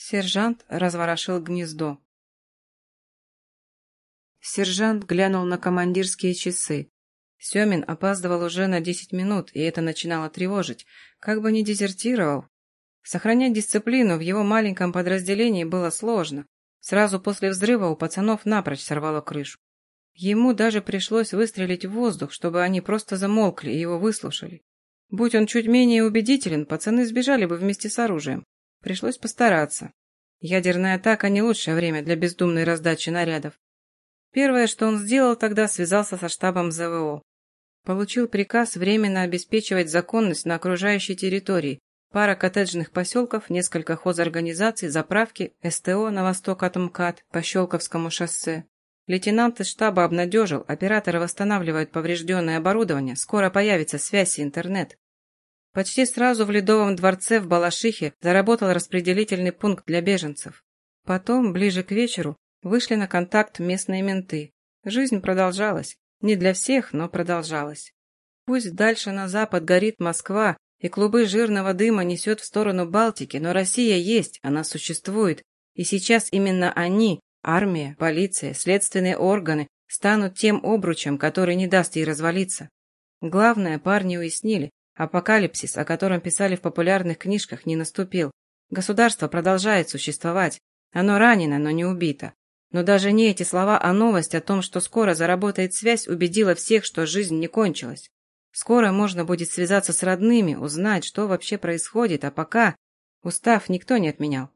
Сержант разворошил гнездо. Сержант глянул на командирские часы. Семин опаздывал уже на десять минут, и это начинало тревожить. Как бы не дезертировал. Сохранять дисциплину в его маленьком подразделении было сложно. Сразу после взрыва у пацанов напрочь сорвало крышу. Ему даже пришлось выстрелить в воздух, чтобы они просто замолкли и его выслушали. Будь он чуть менее убедителен, пацаны сбежали бы вместе с оружием. Пришлось постараться. Ядерная атака не лучшее время для бездумной раздачи нарядов. Первое, что он сделал тогда, связался со штабом ЗВО. Получил приказ временно обеспечивать законность на окружающей территории, пара коттеджных поселков, несколько хозорганизаций, заправки, СТО на восток от МКАД по Щелковскому шоссе. Лейтенант из штаба обнадежил, операторы восстанавливают поврежденное оборудование, скоро появится связь и интернет. Почти сразу в Ледовом дворце в Балашихе заработал распределительный пункт для беженцев. Потом, ближе к вечеру, вышли на контакт местные менты. Жизнь продолжалась. Не для всех, но продолжалась. Пусть дальше на запад горит Москва, и клубы жирного дыма несет в сторону Балтики, но Россия есть, она существует, и сейчас именно они, Армия, полиция, следственные органы станут тем обручем, который не даст ей развалиться. Главное, парни уяснили, апокалипсис, о котором писали в популярных книжках, не наступил. Государство продолжает существовать. Оно ранено, но не убито. Но даже не эти слова, а новость о том, что скоро заработает связь, убедила всех, что жизнь не кончилась. Скоро можно будет связаться с родными, узнать, что вообще происходит, а пока устав никто не отменял.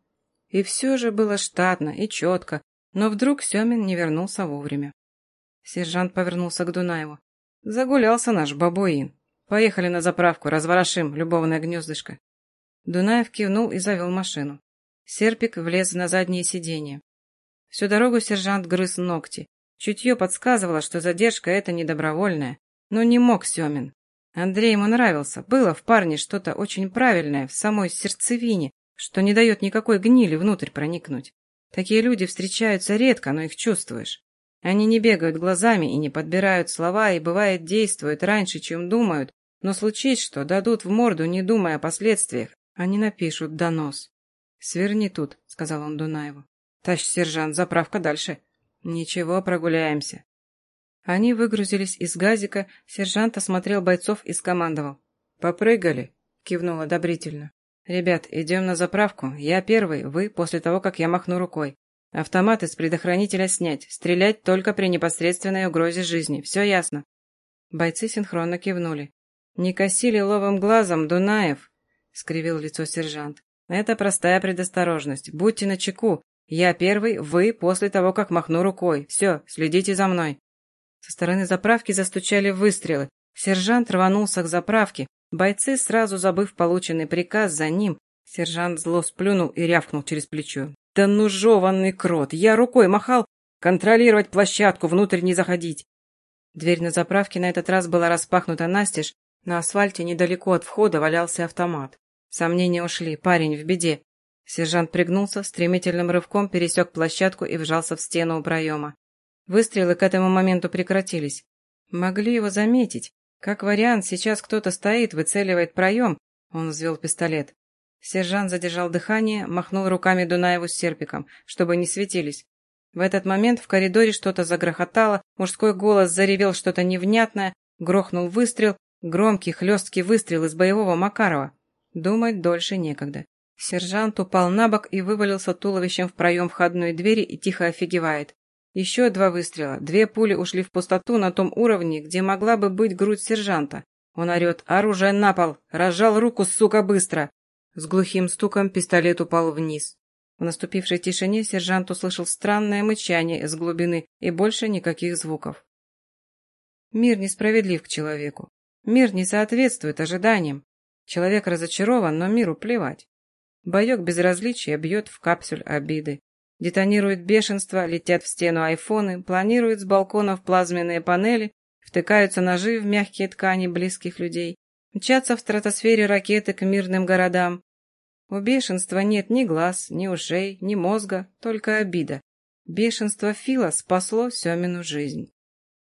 И все же было штатно и четко, но вдруг Семин не вернулся вовремя. Сержант повернулся к Дунаеву. «Загулялся наш бабуин. Поехали на заправку, разворошим любовное гнездышко». Дунаев кивнул и завел машину. Серпик влез на заднее сиденье. Всю дорогу сержант грыз ногти. Чутье подсказывало, что задержка эта недобровольная. Но не мог Семин. Андрей ему нравился. Было в парне что-то очень правильное, в самой сердцевине, что не дает никакой гнили внутрь проникнуть. Такие люди встречаются редко, но их чувствуешь. Они не бегают глазами и не подбирают слова, и, бывает, действуют раньше, чем думают, но случись что, дадут в морду, не думая о последствиях. Они напишут донос. «Сверни тут», — сказал он Дунаеву. «Тащ, сержант, заправка дальше». «Ничего, прогуляемся». Они выгрузились из газика, сержант осмотрел бойцов и скомандовал. «Попрыгали», — кивнул одобрительно. «Ребят, идем на заправку. Я первый, вы после того, как я махну рукой. Автомат из предохранителя снять. Стрелять только при непосредственной угрозе жизни. Все ясно?» Бойцы синхронно кивнули. «Не косили ловым глазом, Дунаев!» — скривил лицо сержант. «Это простая предосторожность. Будьте начеку. Я первый, вы после того, как махну рукой. Все, следите за мной». Со стороны заправки застучали выстрелы. Сержант рванулся к заправке, Бойцы, сразу забыв полученный приказ за ним, сержант зло сплюнул и рявкнул через плечо. «Да ну жеванный крот! Я рукой махал! Контролировать площадку, внутрь не заходить!» Дверь на заправке на этот раз была распахнута настежь, на асфальте недалеко от входа валялся автомат. Сомнения ушли, парень в беде. Сержант пригнулся, стремительным рывком пересек площадку и вжался в стену у проема. Выстрелы к этому моменту прекратились. Могли его заметить, как вариант, сейчас кто-то стоит, выцеливает проем. Он взвел пистолет. Сержант задержал дыхание, махнул руками Дунаеву с серпиком, чтобы не светились. В этот момент в коридоре что-то загрохотало, мужской голос заревел что-то невнятное, грохнул выстрел, громкий хлесткий выстрел из боевого Макарова. Думать дольше некогда. Сержант упал на бок и вывалился туловищем в проем входной двери и тихо офигевает. Еще два выстрела. Две пули ушли в пустоту на том уровне, где могла бы быть грудь сержанта. Он орет «Оружие на пол! Разжал руку, сука, быстро!» С глухим стуком пистолет упал вниз. В наступившей тишине сержант услышал странное мычание из глубины и больше никаких звуков. Мир несправедлив к человеку. Мир не соответствует ожиданиям. Человек разочарован, но миру плевать. Боек безразличия бьет в капсюль обиды. Детонирует бешенство, летят в стену айфоны, планируют с балконов плазменные панели, втыкаются ножи в мягкие ткани близких людей, мчатся в стратосфере ракеты к мирным городам. У бешенства нет ни глаз, ни ушей, ни мозга, только обида. Бешенство Фила спасло Семину жизнь.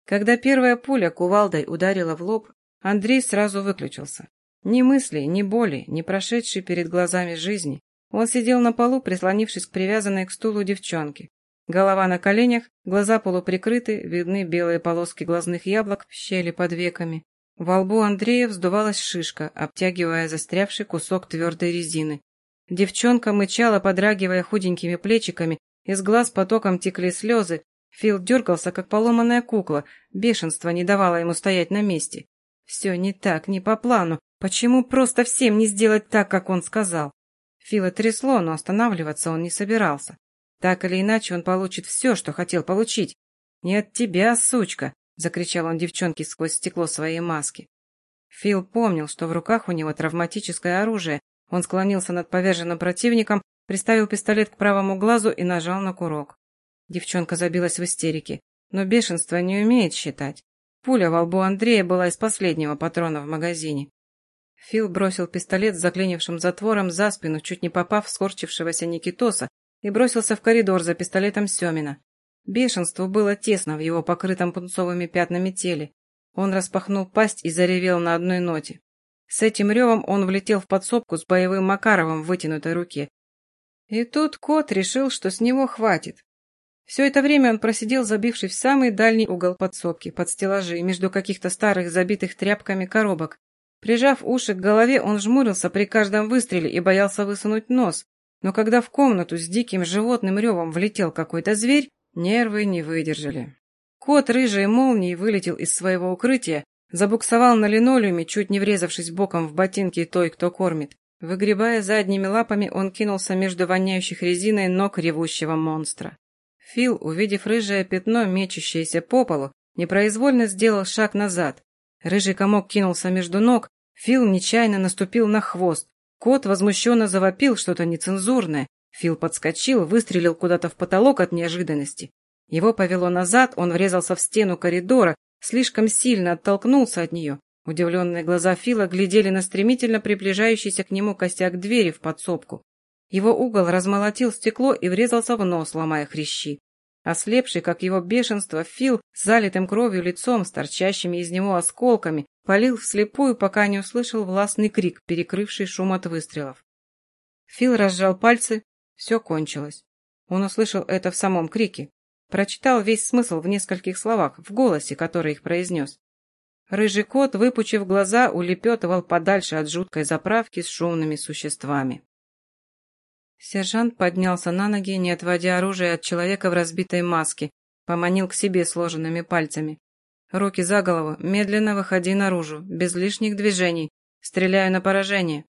Когда первая пуля кувалдой ударила в лоб, Андрей сразу выключился. Ни мысли, ни боли, ни прошедшей перед глазами жизни, Он сидел на полу, прислонившись к привязанной к стулу девчонке. Голова на коленях, глаза полуприкрыты, видны белые полоски глазных яблок в щели под веками. Во лбу Андрея вздувалась шишка, обтягивая застрявший кусок твердой резины. Девчонка мычала, подрагивая худенькими плечиками, из глаз потоком текли слезы. Фил дергался, как поломанная кукла, бешенство не давало ему стоять на месте. Все не так, не по плану. Почему просто всем не сделать так, как он сказал? Фила трясло, но останавливаться он не собирался. Так или иначе он получит все, что хотел получить. «Не от тебя, сучка!» закричал он девчонке сквозь стекло своей маски. Фил помнил, что в руках у него травматическое оружие. Он склонился над поверженным противником, приставил пистолет к правому глазу и нажал на курок. Девчонка забилась в истерике, но бешенство не умеет считать. Пуля во лбу Андрея была из последнего патрона в магазине. Фил бросил пистолет с заклинившим затвором за спину, чуть не попав в скорчившегося Никитоса, и бросился в коридор за пистолетом Семина. Бешенству было тесно в его покрытом пунцовыми пятнами теле. Он распахнул пасть и заревел на одной ноте. С этим ревом он влетел в подсобку с боевым Макаровым в вытянутой руке. И тут кот решил, что с него хватит. Все это время он просидел, забившись в самый дальний угол подсобки, под стеллажи, между каких-то старых забитых тряпками коробок. Прижав уши к голове, он жмурился при каждом выстреле и боялся высунуть нос. Но когда в комнату с диким животным ревом влетел какой-то зверь, Нервы не выдержали. Кот рыжей молнией вылетел из своего укрытия, забуксовал на линолеуме, чуть не врезавшись боком в ботинки той, кто кормит. Выгребая задними лапами, он кинулся между воняющих резиной ног ревущего монстра. Фил, увидев рыжее пятно, мечущееся по полу, непроизвольно сделал шаг назад. Рыжий комок кинулся между ног, Фил нечаянно наступил на хвост. Кот возмущенно завопил что-то нецензурное, Фил подскочил, выстрелил куда-то в потолок от неожиданности. Его повело назад, он врезался в стену коридора, слишком сильно оттолкнулся от нее. Удивленные глаза Фила глядели на стремительно приближающийся к нему костяк двери в подсобку. Его угол размолотил стекло и врезался в нос, ломая хрящи. Ослепший, как его бешенство, Фил с залитым кровью лицом, с торчащими из него осколками, палил вслепую, пока не услышал властный крик, перекрывший шум от выстрелов. Фил разжал пальцы, все кончилось. Он услышал это в самом крике. Прочитал весь смысл в нескольких словах, в голосе, который их произнес. Рыжий кот, выпучив глаза, улепетывал подальше от жуткой заправки с шумными существами. Сержант поднялся на ноги, не отводя оружие от человека в разбитой маске, поманил к себе сложенными пальцами. Руки за голову, медленно выходи наружу, без лишних движений. Стреляю на поражение.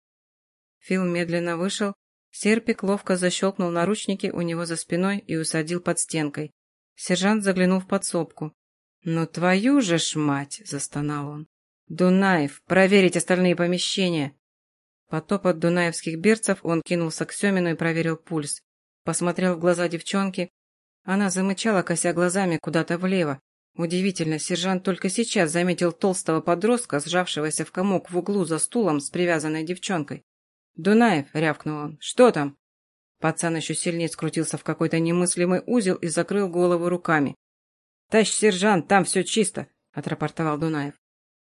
Фил медленно вышел, Серпик ловко защелкнул наручники у него за спиной и усадил под стенкой. Сержант заглянул в подсобку. «Ну твою же ж мать!» – застонал он. «Дунаев, проверить остальные помещения!» По топот дунаевских берцев он кинулся к Семину и проверил пульс. Посмотрел в глаза девчонки. Она замычала, кося глазами куда-то влево. Удивительно, сержант только сейчас заметил толстого подростка, сжавшегося в комок в углу за стулом с привязанной девчонкой. «Дунаев!» — рявкнул он. «Что там?» Пацан еще сильнее скрутился в какой-то немыслимый узел и закрыл голову руками. «Тащ, сержант, там все чисто!» — отрапортовал Дунаев.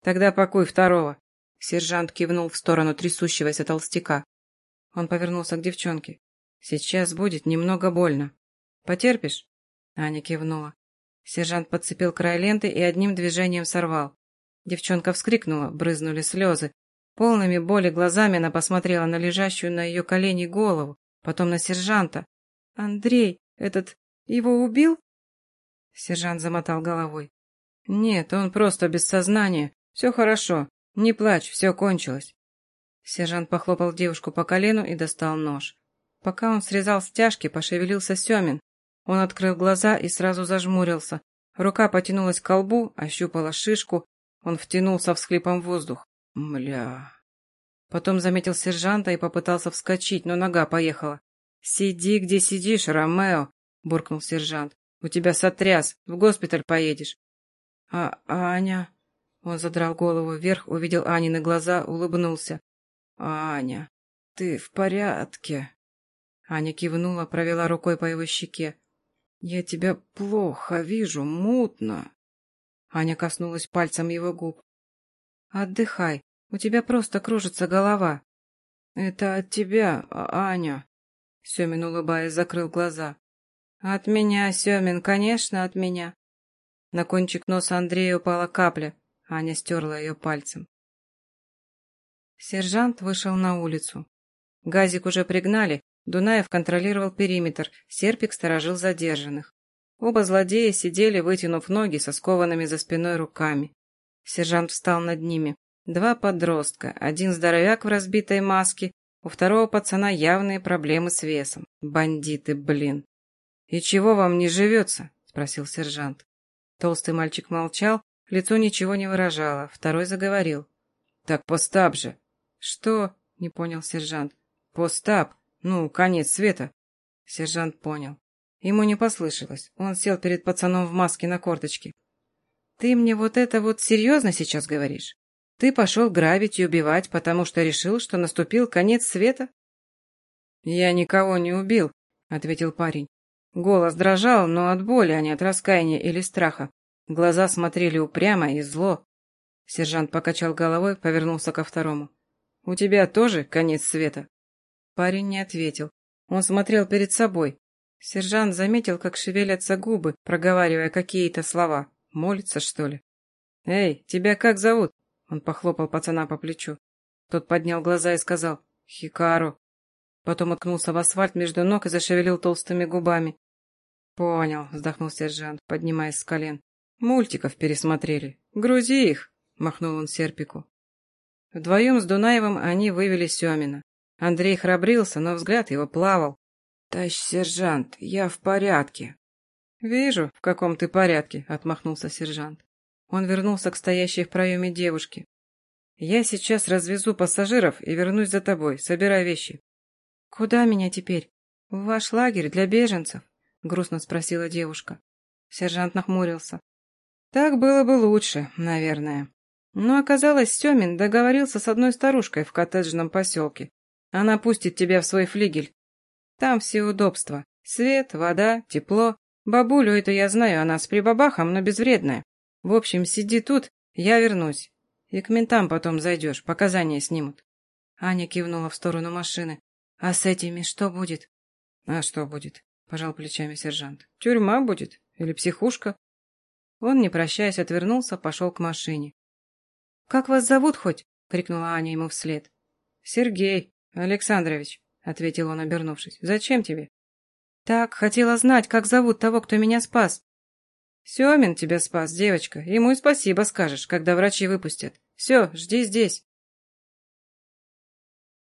«Тогда пакуй второго!» Сержант кивнул в сторону трясущегося толстяка. Он повернулся к девчонке. «Сейчас будет немного больно. Потерпишь?» Аня кивнула. Сержант подцепил край ленты и одним движением сорвал. Девчонка вскрикнула, брызнули слезы, Полными боли глазами она посмотрела на лежащую на ее колени голову, потом на сержанта. «Андрей, этот... его убил?» Сержант замотал головой. «Нет, он просто без сознания. Все хорошо. Не плачь, все кончилось». Сержант похлопал девушку по колену и достал нож. Пока он срезал стяжки, пошевелился Семин. Он открыл глаза и сразу зажмурился. Рука потянулась к колбу, ощупала шишку. Он втянулся всхлипом воздух. Мля. Потом заметил сержанта и попытался вскочить, но нога поехала. «Сиди, где сидишь, Ромео!» – буркнул сержант. «У тебя сотряс, в госпиталь поедешь». «А Аня?» Он задрал голову вверх, увидел Анины глаза, улыбнулся. «Аня, ты в порядке?» Аня кивнула, провела рукой по его щеке. «Я тебя плохо вижу, мутно». Аня коснулась пальцем его губ. «Отдыхай, у тебя просто кружится голова». «Это от тебя, а, Аня». Семин, улыбаясь, закрыл глаза. «От меня, Семин, конечно, от меня». На кончик носа Андрея упала капля. Аня стерла ее пальцем. Сержант вышел на улицу. Газик уже пригнали, Дунаев контролировал периметр, Серпик сторожил задержанных. Оба злодея сидели, вытянув ноги со скованными за спиной руками. Сержант встал над ними. Два подростка, один здоровяк в разбитой маске, у второго пацана явные проблемы с весом. Бандиты, блин. «И чего вам не живется?» – спросил сержант. Толстый мальчик молчал, лицо ничего не выражало. Второй заговорил. «Так постап же!» «Что?» – не понял сержант. «Постап! Ну, конец света!» Сержант понял. Ему не послышалось. Он сел перед пацаном в маске на корточке. «Ты мне вот это вот серьезно сейчас говоришь? Ты пошел грабить и убивать, потому что решил, что наступил конец света?» «Я никого не убил», — ответил парень. Голос дрожал, но от боли, а не от раскаяния или страха. Глаза смотрели упрямо и зло. Сержант покачал головой, повернулся ко второму. «У тебя тоже конец света?» Парень не ответил. Он смотрел перед собой. Сержант заметил, как шевелятся губы, проговаривая какие-то слова. Молится, что ли? «Эй, тебя как зовут?» Он похлопал пацана по плечу. Тот поднял глаза и сказал «Хикару». Потом уткнулся в асфальт между ног и зашевелил толстыми губами. «Понял», — вздохнул сержант, поднимаясь с колен. «Мультиков пересмотрели. Грузи их», — махнул он Серпику. Вдвоем с Дунаевым они вывели Семина. Андрей храбрился, но взгляд его плавал. «Товарищ сержант, я в порядке». «Вижу, в каком ты порядке», — отмахнулся сержант. Он вернулся к стоящей в проеме девушке. «Я сейчас развезу пассажиров и вернусь за тобой. Собирай вещи». «Куда меня теперь? В ваш лагерь для беженцев?» — грустно спросила девушка. Сержант нахмурился. «Так было бы лучше, наверное». Но оказалось, Семин договорился с одной старушкой в коттеджном поселке. Она пустит тебя в свой флигель. Там все удобства. Свет, вода, тепло. Бабулю это я знаю, она с прибабахом, но безвредная. В общем, сиди тут, я вернусь. И к ментам потом зайдешь, показания снимут. Аня кивнула в сторону машины. А с этими что будет? А что будет? Пожал плечами сержант. Тюрьма будет? Или психушка? Он, не прощаясь, отвернулся, пошел к машине. «Как вас зовут хоть?» — крикнула Аня ему вслед. «Сергей Александрович», — ответил он, обернувшись. «Зачем тебе?» «Так, хотела знать, как зовут того, кто меня спас». «Семин тебя спас, девочка. Ему и спасибо скажешь, когда врачи выпустят. Все, жди здесь».